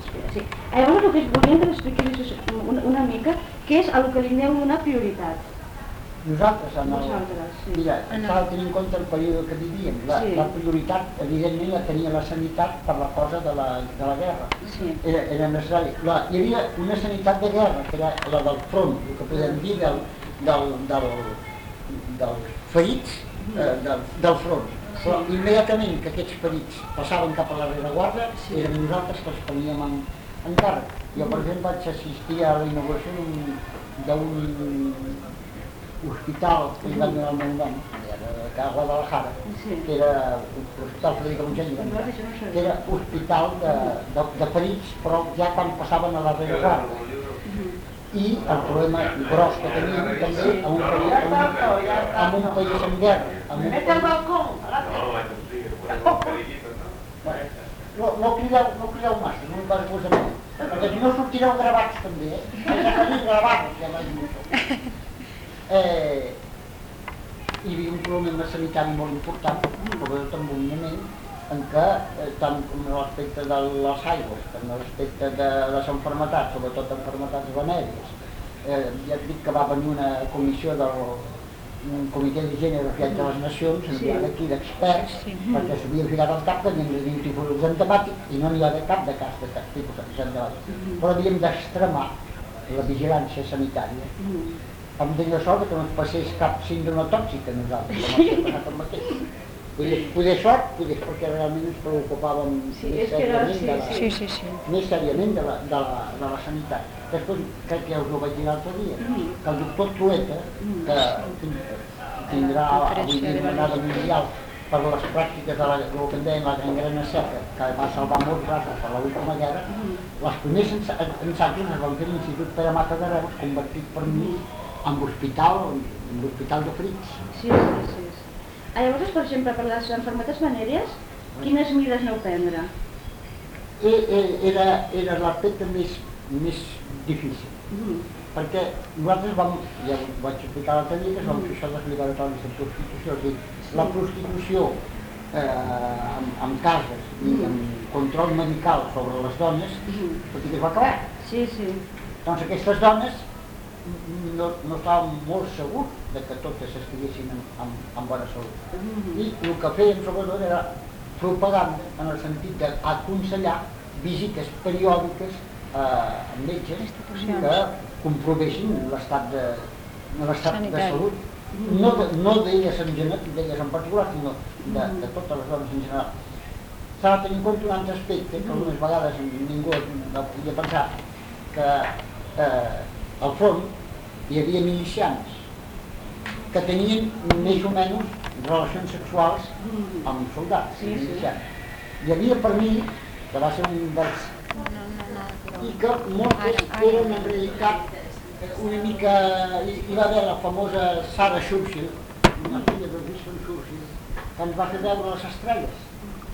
Espera, sí. Llavors el que volíem que l'expliqués una, una mica què és el que li aneu donar prioritat. Nosaltres, en el... Vosaltres, sí. Mira, de tenir en compte el període que vivíem. La, Sí. la prioritat, evidentment, la tenia la sanitat per la cosa de la, de la guerra. Sí. Era, era necessari. La, hi havia una sanitat de guerra, que era la del front, el que podem dir del, del, del, dels ferits eh, del, del front. Però immediatament que aquests ferits passaven cap a la rereguarda, Sí. érem nosaltres que els teníem en, en càrrec. Jo, per exemple, vaig assistir a la inauguració d'un- d'un hospital que li van donar el meu nom, era de a Guadalajara, Sí. que era l'Hospital Federico Montseny, que era hospital de, de, de ferits, però ja quan passaven a la rereguarda. I el problema gros que teníem també a un país, a un, un país en guerra, a un país... No, no, crideu, no crideu massa, no posar més. Perquè si no sortireu gravats també, eh? Ja tenim gravats, ja vaig dir això. Eh, hi havia un problema sanitari molt important, sobretot en un moment en què, eh, tant com l'aspecte de les aigües, com l'aspecte de les enfermetats, sobretot enfermetats venèries, eh, ja et dic que va venir una comissió del un comitè de gènere ha de les nacions, enviada aquí d'experts, Sí. perquè s'havia ficat al cap que de tenir un tipus entemàtic i no n'hi va haver cap de cas de cap tipus entemàtic. Però havíem d'extremar la vigilància sanitària Mm. vam tenir la sort que no ens passés cap síndrome tòxic a nosaltres, com ha el mateix. Poder, poder sort, poder perquè realment ens preocupàvem Sí, més, que seriament sí, de la, Sí, sí, sí. més seriament de la, de, la, de la sanitat. Després, crec que ja us ho vaig dir l'altre dia, Mm. que el doctor Trueta, que tin- tindrà avui dia dada mundial per les pràctiques de la, que en deien la gangrena seca, que va salvar molts rasos per l'última guerra, les primers ensa- ensajos es van fer a l'Institut Pere Mata de Reus, convertit per mi en hospital, en hospital de ferits. Sí, sí, sí. Ah, llavors, per exemple, per les enfermetats venèries, quines mides aneu prendre? I, i, era era l'aspecte més, més difícil, Mm. perquè nosaltres vam, ja ho vaig explicar l'altre dia, que vam fer això dels liberatoris de prostitució, és a dir, la prostitució eh, amb, amb cases i amb control medical sobre les dones, Mm. tot i que es va acabar. Sí, sí. Doncs aquestes dones no, no estaven molt segurs de que totes estiguessin en, en, en bona salut. Mm. I el que fèiem sobretot era propaganda en el sentit d'aconsellar visites periòdiques eh, amb metges que comprovessin l'estat de, l'estat de salut. No, de, no d'elles en d'elles en particular, sinó de, de totes les dones en general. S'ha de tenir en compte un altre aspecte que algunes vegades ningú no podia pensar que eh, al front hi havia milicians que tenien més o menys relacions sexuals amb soldats Sí, sí. Hi havia per mi, que va ser un dels... No, no, no. però- i que moltes eren en realitat una mica... Hi, va haver la famosa Sarah Churchill, una filla de Winston Churchill, que ens va fer veure les estrelles,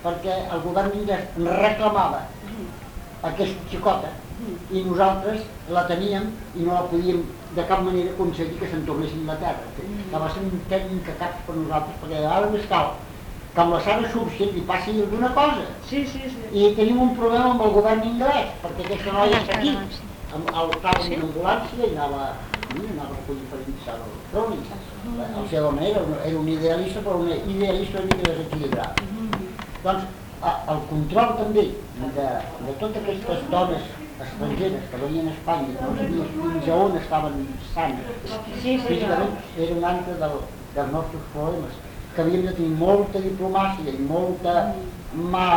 perquè el govern reclamava aquesta xicota i nosaltres la teníem i no la podíem de cap manera aconseguir que se'n tornés a Anglaterra. Que, que va ser un tècnic que cap per nosaltres, perquè ara més cal que amb la Sara Surgent li passi alguna cosa. Sí, sí, sí. I tenim un problema amb el govern anglès, perquè aquesta noia està aquí. Ah. Amb el estava Sí? ambulància i anava, anava a recollir ferits al front. i La seva manera era, un idealista, però un idealista una mica desequilibrat. Doncs a- el control també de, de totes aquestes dones estrangeres que venien a Espanya, que no sabies fins a on estaven sanes, Sí, sí, físicament era un altre del, dels nostres problemes, que havíem de tenir molta diplomàcia i molta mà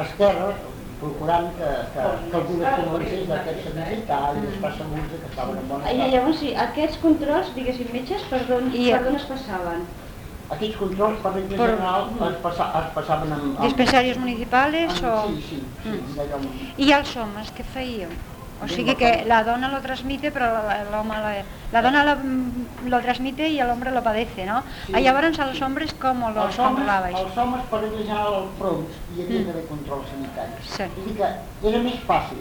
esquerra procurant que, que, que algú es convencés d'aquesta visita i d'estar segurs de que estaven en bona I estat. llavors, sí, aquests controls, diguéssim, metges, I- per d'on es passaven? Aquests controls, per regla general, es, passa, es passaven amb... amb Dispensarios municipales amb, o...? Sí, sí, sí, Mm. I els homes, què fèieu? O sigui que la dona lo transmite, però l'home la, la dona lo, lo transmite y el hombre lo padece, ¿no? Sí, Sí, Llavors, sí. hombres, ¿cómo los els homes, controlabais? els homes, per regla general, al front hi havia Mm. d'haver control sanitari. Sí. És dir, que era més fàcil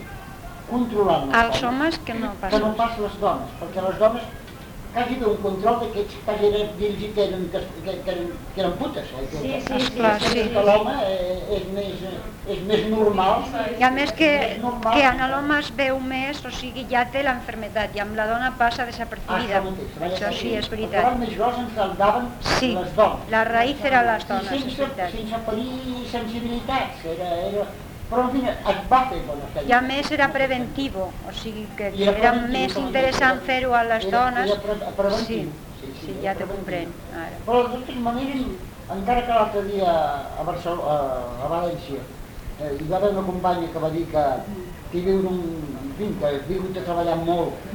controlar Els homes que no que passen. no pas les dones, perquè les dones quasi bé un control d'aquests quasi era dirigit que eren, que, que, que, eren, que eren putes. Eh? Que, Sí, sí, que, sí, Esclar, sí, sí. que l'home eh, és, més, és més normal. I a més que, és normal. que en l'home es veu més, o sigui, ja té l'enfermetat, i amb la dona passa Ah, desapercibida. això mateix, Això sí, és Els veritat. treballs més gros ens el daven Sí, les dones. la raïs era les dones, és sense, veritat. sense ferir sensibilitats. Era, era... Però en fi, es va fer bona feina. I a més era preventiu, o sigui que era més interessant fer-ho a les dones. Sí, Sí, ja te comprenc. Ara. Però de totes maneres, encara que l'altre dia a, Barcelona, a, a València eh, hi va haver una companya que va dir que, que hi havia un, en fi, que havia hagut de treballar molt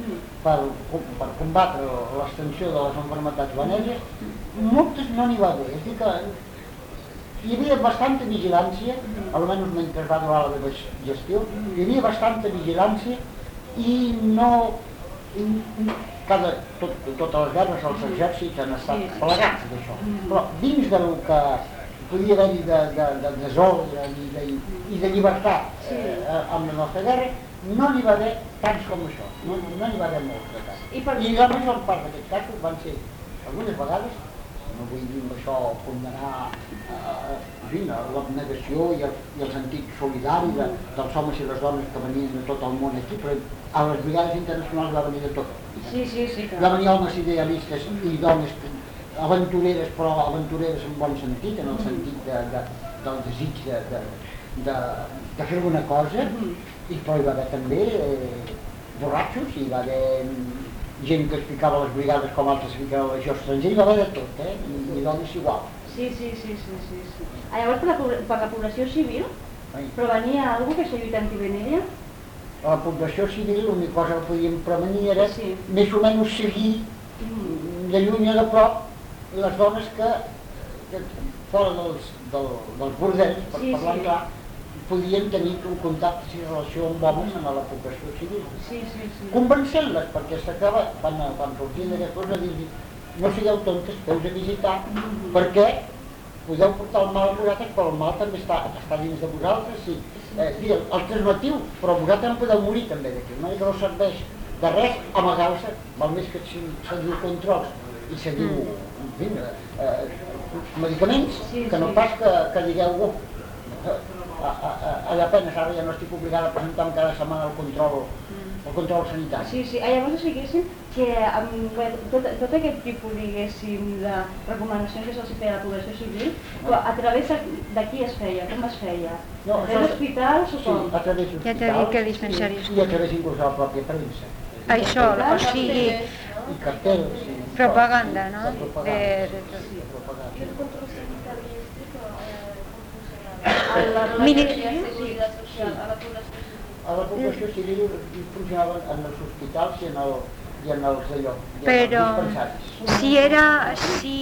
per, per combatre l'extensió de les enfermetats venèries, moltes no n'hi va haver. És a dir, que hi havia bastanta vigilància, almenys mentre va durar la meva gestió, hi havia bastanta vigilància i no... i cada, tot, totes les guerres, els exèrcits han estat plegats d'això. Però dins del que podia haver-hi de, de, de desordre i de, i de llibertat eh, amb la nostra guerra, no n'hi va haver tants com això, no no n'hi va haver molts de tants. I per- I la major part d'aquests casos van ser, algunes vegades, no amb això condenar eh, en fi, l'abnegació i, el, i el sentit solidari de, dels homes i les dones que venien de tot el món aquí, però a les brigades internacionals va venir de tot. Sí, sí, sí, Va clar. venir homes idealistes i dones aventureres, però aventureres en bon sentit, en el sentit de, de, del desig de, de, de, de fer alguna cosa, i però hi va haver també eh, borratxos, hi va haver mm, gent que es ficava les brigades com altres es ficaven a la legió estrangera, hi va haver de tot, eh? I, i dones igual. Sí, sí, sí, sí, sí, sí. Ah, llavors, per la, per la població civil, Ai. provenia algú que s'ha lluitat antivenèria? A la població civil l'única cosa que podíem prevenir era Sí. més o menys seguir de lluny o de prop les dones que, que fora dels, del, dels bordells, per Sí, parlar sí. clar, podien tenir un contacte i relació amb homes en la població civil. Sí, sí, sí. Convencent-les, perquè s'acaba, quan, quan sortien d'aquest cos, a dir no sigueu tontes, feu a visitar, perquè podeu portar el mal a vosaltres, però el mal també està, està dins de vosaltres, sí. Eh, sí, el, el transmetiu, però vosaltres en podeu morir també d'aquí, no? I no serveix de res amagar-se, val més que se- seguiu controls i seguiu, en fi, eh, eh, medicaments, Sí, que no sí. pas que, que digueu, oh, a, a, a, a la pena, ara ja no estic obligada a presentar cada setmana el control, el control sanitari. Sí, sí. Ah, llavors, diguéssim que amb bé, tot, tot aquest tipus, diguéssim, de recomanacions que se'ls feia a la població civil, però a través de, de qui es feia? Com es feia? No, a d'hospitals o Sí, com? a través Ja t'he dit d'hospitals que dispensaris. i a través inclús de la pròpia premsa. Això, o sigui, I cartells. i propaganda, no? La propaganda. De- de tot. Sí, propaganda. El control funcionava? A la Mini- Seguridad social, a la població civil. A la població civil hi funcionaven en els hospitals i en, el, i en els allò, i en Però els dispensaris. si era, si,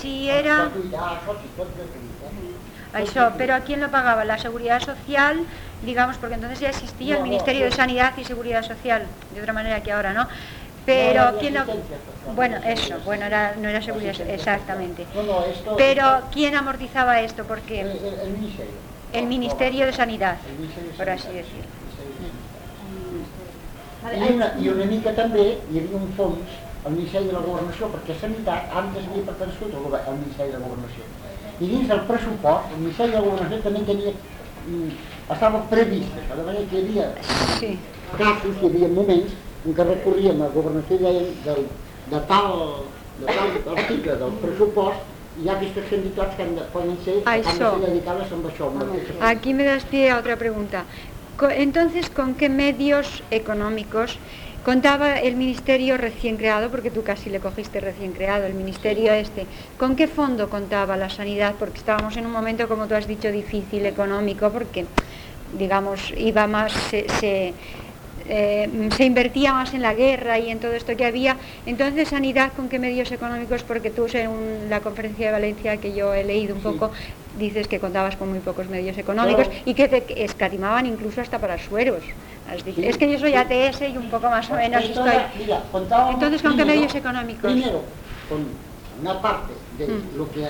si era, això sí, tot gratuït. Eh? Això, pero ¿a quién lo pagaba? La Seguridad Social, digamos, porque entonces ya existía el Ministerio de. Sanidad y Seguridad Social, de otra manera que ahora, ¿no? Pero ¿quién lo... social, Bueno, eso, bueno, era, no era seguridad, exactamente. Pero ¿quién amortizaba esto? El, Porque el, el ministerio. El Ministerio de Sanidad, de por así de. Vale, I una, I una mica també hi havia un fons al Ministeri de la Governació, perquè Sanitat antes havia pertengut al, al Ministeri de la Governació. I dins del pressupost, el Ministeri de la Governació també tenia, mm, estava previst això, de manera que hi havia Sí. casos, hi havia moments en què recorríem a la Governació deien del, de, tal, de tal article del pressupost hi ha aquestes entitats que han de, poden ser, han de ser dedicades amb això, amb aquesta Aquí me das pie a otra pregunta. Entonces, ¿con qué medios económicos contaba el ministerio recién creado, porque tú casi le cogiste recién creado, el ministerio este, ¿con qué fondo contaba la sanidad? Porque estábamos en un momento, como tú has dicho, difícil económico, porque, digamos, iba más, se, se, eh, se invertía más en la guerra y en todo esto que había. Entonces, sanidad, ¿con qué medios económicos? Porque tú en la conferencia de Valencia que yo he leído un Sí. poco, dices que contabas con muy pocos medios económicos Claro. y que te escatimaban incluso hasta para sueros. Sí. Es que yo soy ATS y un poco más o menos Esto estoy... mira, Entonces, ¿con qué primero- medios económicos? Primero, con una parte de Mm. lo que eh,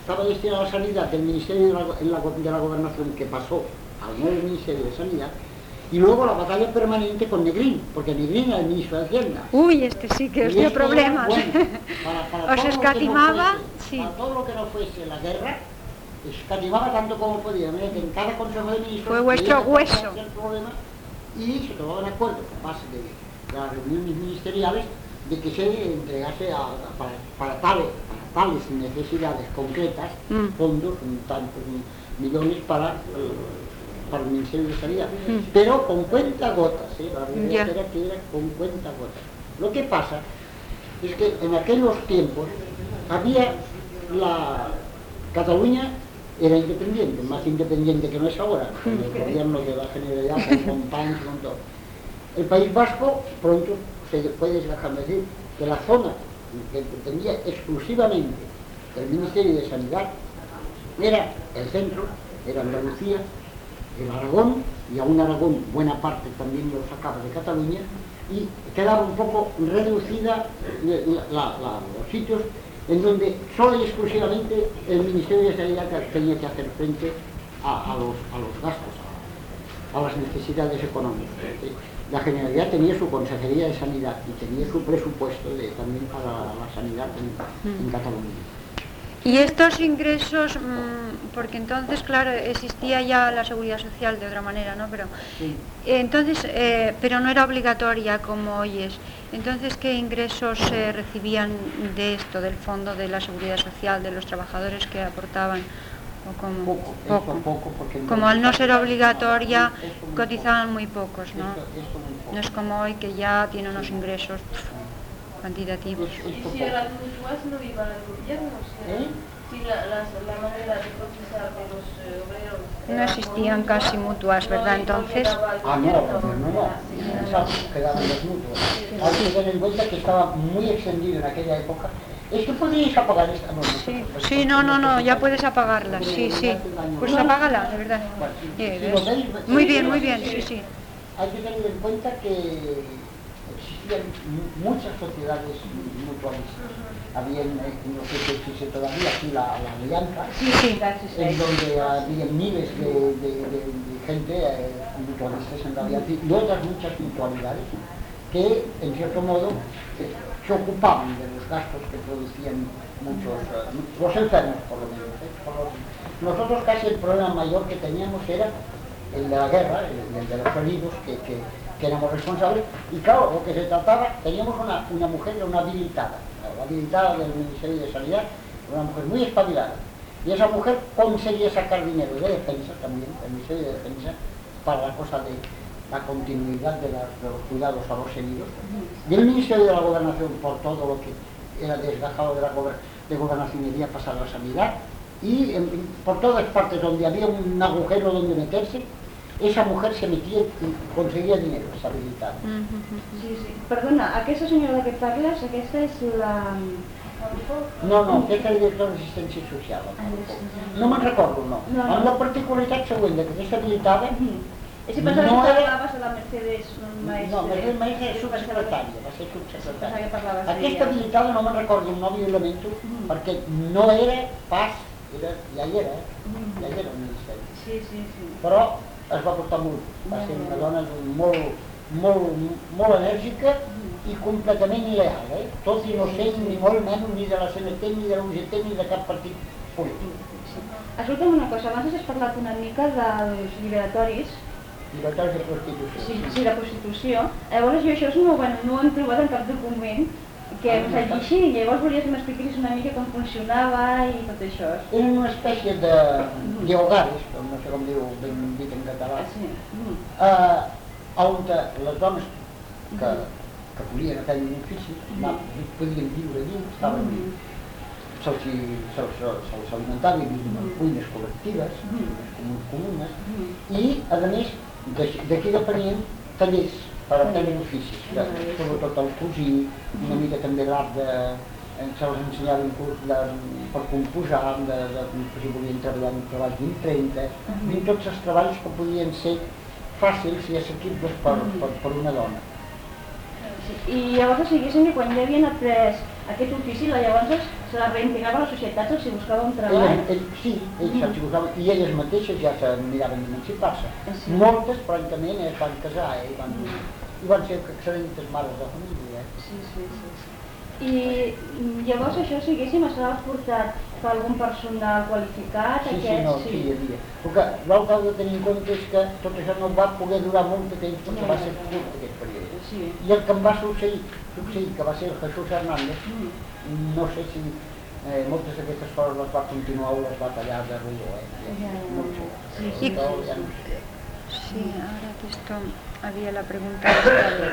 estaba destinado a la sanidad del Ministerio de la, en la go- de la Gobernación que pasó al nuevo Ministerio de Sanidad Y luego la batalla permanente con Negrín, porque Negrín era el ministro de Hacienda. Uy, este sí que os dio problemas. bueno, para- para Os no escatimaba, fuese- sí. Para todo lo que no fuese la guerra, escatimaba tanto como podía. Mira que en cada consejo de ministros... Fue vuestro hueso. problema y se tomaban acuerdos a base de, las reuniones ministeriales de que se entregase a- para, para tales, para tales necesidades concretas Mm. fondos, un tantos millones para, eh, para el Ministerio de Sanidad. Mm. Pero con cuenta gotas, ¿eh? la realidad era que era con cuenta gotas. Lo que pasa es que en aquellos tiempos había la Cataluña era independiente, más independiente que no es ahora, con el gobierno de la Generalidad, con Companys, con todo. El País Vasco pronto se fue desgajando, es decir, que la zona que dependía exclusivamente del Ministerio de Sanidad era el centro, era Andalucía, el Aragón, y aún Aragón buena parte también lo sacaba de Cataluña, y quedaba un poco reducida la- la- la- los sitios en donde solo y exclusivamente el Ministerio de Sanidad tenía que hacer frente a, a los, a los gastos, a, a las necesidades económicas. La Generalidad tenía su Consejería de Sanidad y tenía su presupuesto de- también para la sanidad en, en Cataluña. Y estos ingresos, mm, porque entonces, claro, existía ya la seguridad social de otra manera, ¿no? Pero Sí. entonces, eh, pero no era obligatoria como hoy es. Entonces, ¿qué ingresos se recibían de esto, del fondo de la seguridad social, de los trabajadores que aportaban? ¿O como Poco, poco, porque Como al no ser obligatoria, cotizaban muy pocos, ¿no? Muy poco. No es como hoy que ya tiene unos ingresos cuantitativos. Esto- Y esto si poco. las mutuas no iban al gobierno, ¿Eh? si la, las- la manera de cotizar de los eh, obreros... No existían casi mutuas, ¿verdad? Entonces- Ah, no, gobierno, no, no, Exacto, quedaban las mutuas. Hay que tener en cuenta que estaba muy extendido en aquella época. Es que podríais apagar esta no, Sí, sí, no, no, no, ya puedes apagarla, sí, sí. Pues apágala, de verdad. Muy bien, muy bien, sí. sí, sí. Hay que tener en cuenta que existían muchas sociedades mutualistas. Había, no sé si existe todavía aquí la, la alianza, Sí, sí, casi en donde había miles de, de- de- de gente eh, mutualistas en la alianza y otras muchas mutualidades que, en cierto modo, eh, se ocupaban de los gastos que producían muchos, eh, los enfermos por lo menos. ¿eh? Por lo- nosotros casi el problema mayor que teníamos era el de la guerra, el, el de los heridos, que, que- que éramos responsables, y claro, lo que se trataba, teníamos una, una mujer, una habilitada, la habilitada del Ministerio de Sanidad, una mujer muy espabilada, y esa mujer conseguía sacar dinero de defensa también, del Ministerio de Defensa, para la cosa de la continuidad de, de los cuidados a los heridos, y el Ministerio de la Gobernación, por todo lo que era desgajado de la gober- de gobernación, iría a pasar la sanidad, y por todas partes donde había un agujero donde meterse, esa mujer se metía y conseguia dinero. Mm, mm, mm. Sí, sí. Perdona, aquesta senyora de què parles, aquesta és la... No, no, aquest és el director d'assistència social. el No me'n recordo, no. No, no. Amb la particularitat següent, que aquesta habilitada, És que pensava No que parlaves de la Mercedes Maestre. no, Mercedes Maestre és subsecretària, va ser subsecretària. Aquesta habilitada no me'n recordo el nom i elemento, Mm. perquè no era pas, era, ja hi era, eh? Mm. ja hi era al Ministeri. Sí, sí, sí. Però es va portar molt, va ser una dona molt, molt, molt enèrgica i completament leal, eh? tot i no ser ni molt menys ni de la CNT, ni de la UGT, ni de cap partit polític. Escolta'm una cosa, abans has parlat una mica dels liberatoris, Llibertats de prostitució. sí, sí, de prostitució. Llavors jo això no, bueno, no ho hem trobat en cap document que Ah, hagi està. així, llavors volia que m'expliquis una mica com funcionava i tot això. Eren una espècie de, hogares, com no sé com diu ben dit en català, Sí. Mm. eh, on les dones que, que volien aquell ofici anaven, podien viure allí, estaven Mm. se'ls se se alimentava, hi havia unes cuines col·lectives, Mm. unes comunes, Mm. i, a més, d'aquí depenien tallers per aprendre oficis, Mm. sobretot el cosir, una mica també l'art de... Se'ls ensenyava un curs de, per composar, de, de, de, si volien treballar en treballs d'impremta, i tots els treballs que podien ser fàcils i assequibles per, per, per una dona. sí. I llavors diguéssim que quan ja havien après aquest ofici, la llavors se la reintegrava a la societat, els hi buscava un treball. Ell, ell, sí, ells Mhm. se'ls buscaven, i elles mateixes ja se miraven d'emancipar-se. Ah, sí. Moltes, prontament, es van casar eh, van, i van ser excel·lentes mares de família. Eh? Sí, sí, sí. sí. I mm, llavors això, si haguéssim, estava portat per algun personal qualificat, Sí, sí, aquest, no, sí, hi havia. El que l'altre que heu de tenir en compte és que tot això no va poder durar molt de temps perquè va ser curt aquest període. Sí. I el que em va succeir, succeir que va ser el Jesús Hernández, Mm. no sé si eh, moltes d'aquestes coses les va continuar o les va tallar de ruïó, eh? Ja, ja, ja. No. Sí, sí. No sé. Sí, ahora que esto había la pregunta esta de,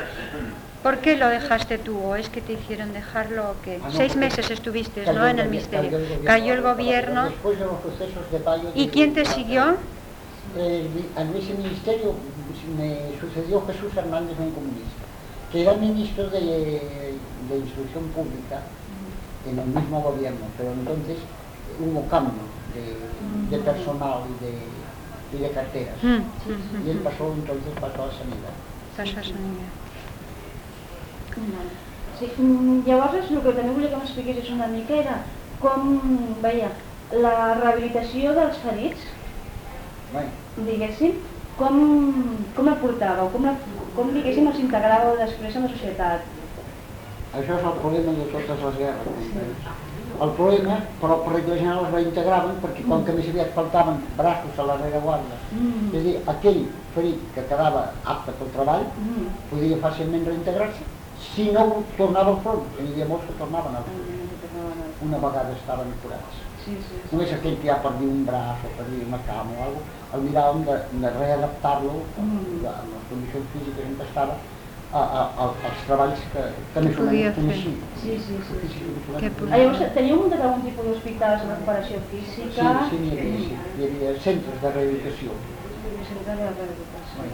¿Por qué lo dejaste tú? ¿O es que te hicieron dejarlo o qué? Ah, no, Seis meses estuviste, ¿no? En el gobierno. Cayó el gobierno. Después de los sucesos de Bayo... ¿Y de- quién te siguió? Eh, en ese ministerio me sucedió Jesús Hernández, un comunista, que era ministro de, de Instrucción Pública en el mismo gobierno, pero entonces hubo cambio de, de personal y de, y de carteras. Mm, Y él mm, mm. pasó entonces pasó a sanidad. Pasó a sanidad. Sí, mm, llavors el que també volia que m'expliquessis una mica era com veia la rehabilitació dels ferits, Bueno, diguéssim, com, com la portàveu, com, la, com diguéssim els integràveu després en la societat. això és el problema de totes les guerres. comprens? El problema, però per regla general es reintegraven perquè com que més aviat faltaven braços a la rereguarda, Mm. és a dir, aquell ferit que quedava apte pel treball Mm. podia fàcilment reintegrar-se si no tornava al front, que n'hi havia molts que tornaven al front, una vegada estaven curats. Sí, sí, sí. Només aquell que ja perdia un braç o perdia una cama o alguna cosa, el miràvem de, de readaptar-lo Mm. de- amb les condicions físiques en què estava a, a, a, als treballs que, que més o menys coneixia. Sí, sí, sí. Ah, llavors, teníeu muntat algun tipus d'hospitals de recuperació Sí, física? sí, n'hi havia, sí. Hi havia centres de rehabilitació. Centre de reeducació.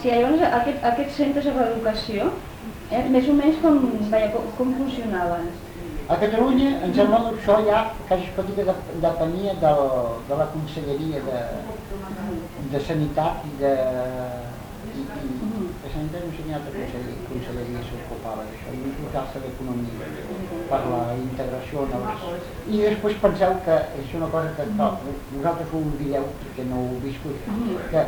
Sí, llavors aquest, aquests centres de reeducació, eh, més o menys com, veia, com, com funcionaven? A Catalunya, em sembla que això ja quasi es pot dir que dep- depenia de, de la Conselleria de, de Sanitat i de... De Sanitat sé quina altra conselleria, s'ocupava d'això, i uns locals d'economia per la integració en els... I després penseu que és una cosa que no, vosaltres ho oblideu perquè no ho viscut, que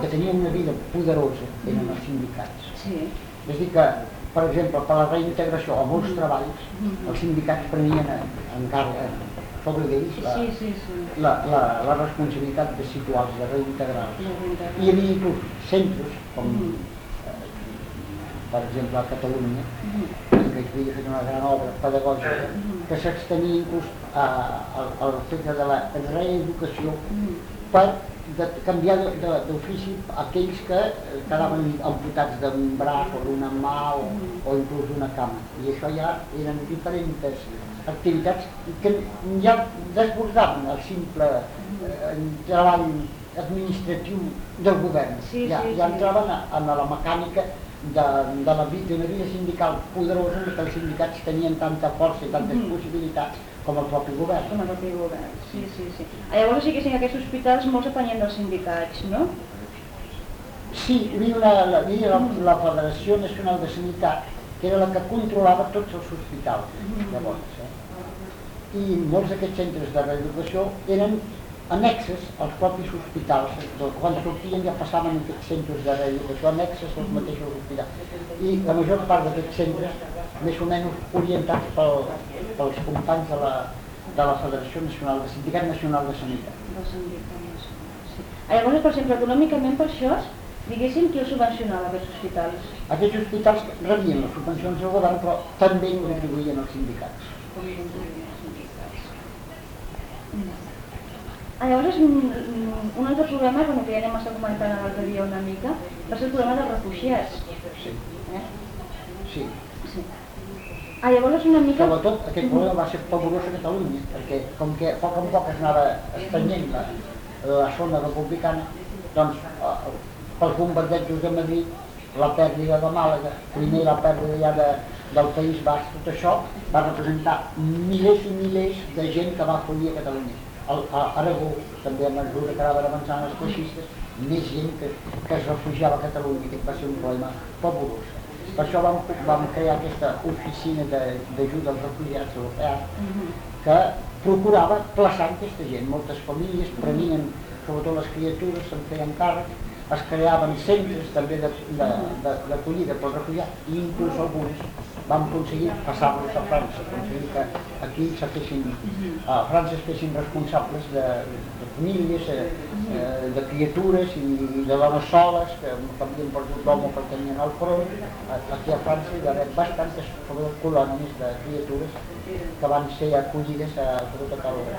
que tenia una vida poderosa eren els sindicats. Sí. És a dir que, per exemple, per la reintegració o molts treballs, els sindicats prenien en càrrec sobre d'ells la, Sí, sí, sí. la, la, la responsabilitat de situar-los, de reintegrar-los. I hi havia inclús centres, com eh, per exemple a Catalunya, que havia fet una gran obra pedagògica, que s'extenia inclús a, a, al centre de la reeducació per de, canviar d'ofici aquells que quedaven amputats d'un braç o d'una mà o, o inclús d'una cama. I això ja eren diferents activitats que ja desbordaven el simple eh, treball administratiu del govern. Sí, ja, sí, ja sí. entraven a, a la mecànica de, de la vida, sindical poderosa en què els sindicats tenien tanta força i tantes Mhm. possibilitats com el propi govern. Com a propi govern, sí, sí, sí. Ah, llavors sí que sí que aquests hospitals molts depenien dels sindicats, no? Sí, hi havia, la, havia la, la Federació Nacional de Sanitat, que era la que controlava tots els hospitals, llavors. Eh? I molts d'aquests centres de reeducació eren annexes als propis hospitals. Doncs, Quan sortien ja passaven a aquests centres de reeducació annexes als mateixos hospitals. I la major part d'aquests centres, més o menys orientats pel, pels companys de la, de la Federació Nacional, del Sindicat Nacional de Sanitat. Sí. Llavors, per exemple, econòmicament per això, diguéssim, qui els subvencionava aquests hospitals? Aquests hospitals rebien les subvencions del govern, però també ho retribuïen els sindicats. Com contribuïen els sindicats? Mm. Ah, llavors, mm, mm, un altre problema, bueno, que ja anem a estar comentant l'altre dia una mica, va ser el problema dels refugiats. Sí, Eh? sí. Sí. Ah, llavors una mica... Sobretot aquest problema va ser pavorós a Catalunya, perquè com que a poc a poc es anava estanyent la, la zona republicana, doncs eh, pels bombardejos de Madrid, la pèrdua de Màlaga, primer la pèrdua ja de, del País Basc, tot això va representar milers i milers de gent que va fugir a Catalunya. al, a Aragó, també a mesura que anaven avançant els feixistes, més gent que, que es refugiava a Catalunya, aquest va ser un problema pavorós. Per això vam, vam crear aquesta oficina d'ajuda als refugiats europeans que procurava plaçar aquesta gent. Moltes famílies prenien, sobretot les criatures, se'n feien càrrec, es creaven centres també d'acollida pels refugiats i inclús alguns vam aconseguir passar-los a França, aconseguir que aquí se fessin, a França es fessin responsables de, de famílies, eh, eh, de criatures i de dones soles que, que havien perdut l'home perquè tenien al front. Aquí a França hi va haver bastantes colònies de criatures que van ser acollides a, sobretot al, de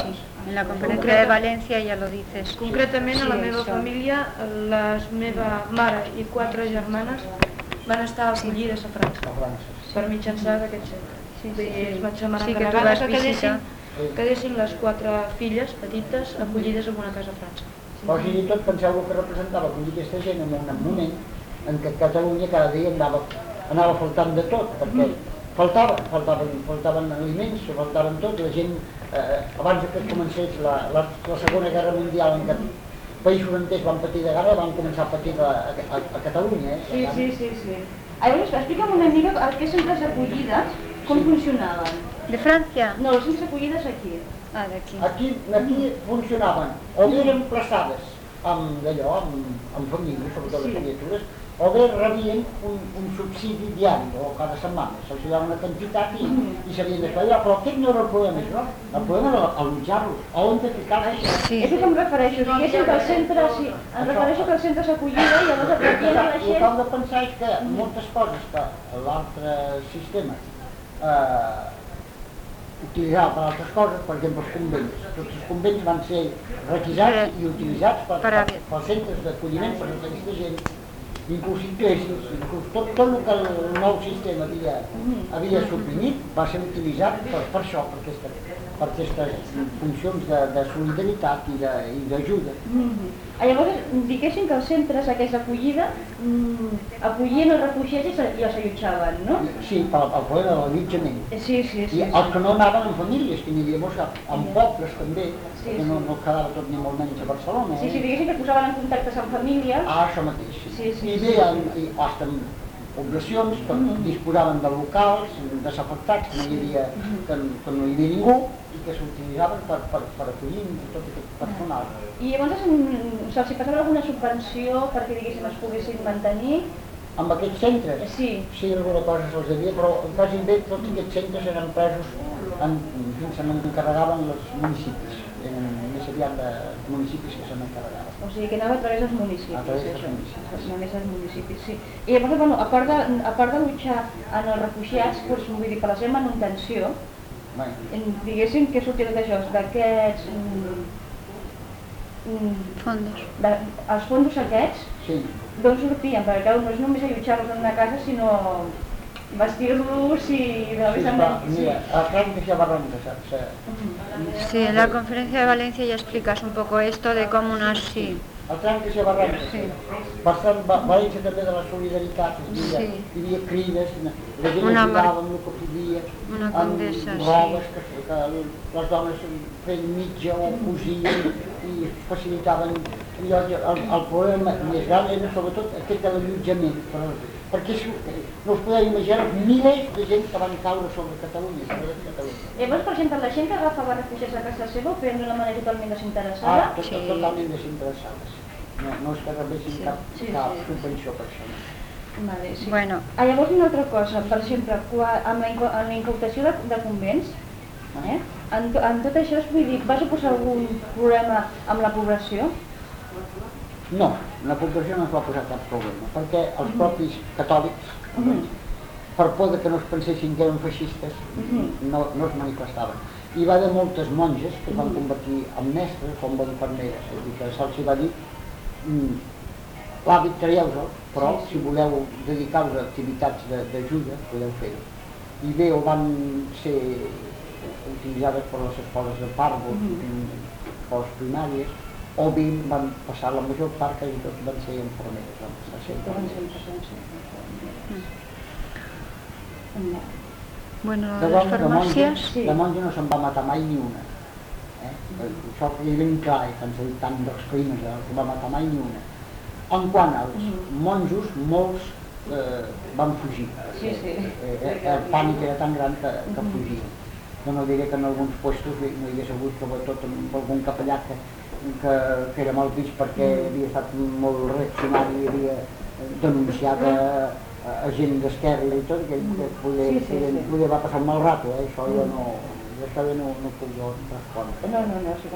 als. En la conferència de València ja lo dices. Concretament, a la meva això. família, la meva mare i quatre germanes van estar acollides a França a França. per mitjançar d'aquest centre. Sí, sí, sí. es va xamar Sí, que tu vas que quedessin, quedessin les quatre filles petites acollides en una casa a França. Però fins i tot penseu el que representava acollir aquesta gent en un moment en què Catalunya cada dia anava, anava faltant de tot, perquè faltava, faltaven, faltaven aliments, faltaven tot, la gent, eh, abans que comencés la, la, la Segona Guerra Mundial en què països enters van patir de guerra, van començar a patir a, a, a Catalunya. Eh? Sí, sí, sí, sí. Llavors, explica'm una mica el que centres d'acollides, com funcionaven. ¿De Francia? No, els centres d'acollides aquí. Ah, de aquí. Aquí, aquí funcionaven, o bé eren plaçades amb d'allò, amb, amb famílies, sobretot les Sí. criatures, o bé rebien un, un subsidi diari o cada setmana, se'ls donava una quantitat i, i s'havien d'espatllar, però aquest no era el problema, això. El problema era allotjar-los, on de ficar-los. Sí. És el que em refereixo, diguéssim que el centre, sí, em refereixo que el centre s'acollida i llavors acollia la El que gent... hem de pensar és que moltes coses que l'altre sistema eh, utilitzava per altres coses, per exemple els convents. Tots els convents van ser requisats i utilitzats a- pels centres d'acolliment per a aquesta gent, inclús ingressos, inclús tot, tot el que el nou sistema havia, havia suprimit va ser utilitzat per, per això, per, aquesta, per aquestes funcions de, de solidaritat i de- i d'ajuda. Mhm. Ah, Llavors, diguéssim que els centres aquests d'acollida mm, acollien els refugiats i, i els allotjaven, no? Sí, pel, el problema de l'allotjament. Eh, Sí, sí, sí. I els que no anaven en famílies, que n'hi havia molts, en pobles també, Sí, que no, no quedava tot ni molt menys a Barcelona. Sí, eh? sí, diguéssim que posaven en contactes amb famílies. Ah, això mateix, sí. Sí, sí, I sí. bé, en, i, hasta en poblacions que disposaven de locals desafectats, que no hi havia, que, que no hi havia ningú, i que s'utilitzaven per, per, per acollir tot aquest personal. I llavors se'ls passava alguna subvenció perquè, diguéssim, es poguessin mantenir. Amb aquests centres, Eh, Sí, Sí, alguna cosa se'ls devia, però quasi bé tots aquests centres eren presos, en, en se n'encarregaven els municipis, eren més aviat de municipis que se n'encarregaven. O sigui que anava a través dels municipis. A través dels això. municipis. Només dels municipis, sí. I llavors, bueno, a part de, a part de luchar en els refugiats, doncs, vull dir, per la seva manutenció, diguéssim que sortia d'això, d'aquests... Mm, mm, Fondos. de, els fons aquests, sí, d'on sortien? Perquè clar, no és només allotjar-los en una casa, sinó vestir-los i de sí, amb mira, a Franca se Barranca, se, se, Sí, en la conferencia de Valencia ya explicas un poco esto de cómo unas sí. Franca se Barranca, Sí. per tant, Va- València també de la solidaritat, hi havia, Sí. hi havia crides, la gent Una ajudava amb el que podia, Una amb condessa, sí. robes que, que les dones feien mitja o cosien i facilitaven i el, el, el problema més gran era sobretot aquest de l'allotjament per, perquè és, no us podeu imaginar els milers de gent que van caure sobre Catalunya, sobre Catalunya. Llavors, per exemple, la gent que agafava refugiats a casa seva ho feien d'una manera totalment Ah, desinteressada. tot, Sí. totalment desinteressades. No, no és que rebessin Sí. cap, Sí, cap sí. subvenció per això. Vale, sí. Bueno, Ah, llavors una altra cosa, per exemple, quan, amb la, amb la incautació de, de convents, eh? en, en tot això, vull dir, va suposar algun problema amb la població? No, la població no es va posar cap problema, perquè els propis catòlics, Mhm. per por de que no es pensessin que eren feixistes, Mhm. no, no es manifestaven. Hi va haver moltes monges que es van convertir en mestres com en infermeres, és a dir, que se'ls va dir mm, l'hàbit traieu-lo, però Sí, si voleu dedicar-vos a activitats d'ajuda, podeu fer-ho. I bé, o van ser utilitzades per les escoles de pàrvol, Mhm. escoles primàries, o bé van passar la major part, quasi tots van ser infermeres, van passar a ser Que van infermeres. ser persones. Mm. Bueno, De las dona, de monja, de monja no se'n va matar mai ni una. Eh? Això que ben clar, i quan s'ha dit tant dels crims, no se'n va matar mai ni una. En quant als monjos, molts eh, van fugir. Sí, sí. Eh, eh, el pànic era tan gran que, que fugien. Jo no diré que en alguns puestos no hi hagués hagut sobretot amb algun capellà que, que, que era molt vist perquè havia estat molt reaccionari i havia eh, denunciat a, a, gent d'esquerra i tot, que, que poder, Sí, sí, sí. poder va passar un mal rato, eh? això jo no, això jo no, no puc jo respondre. No, no, no, sí,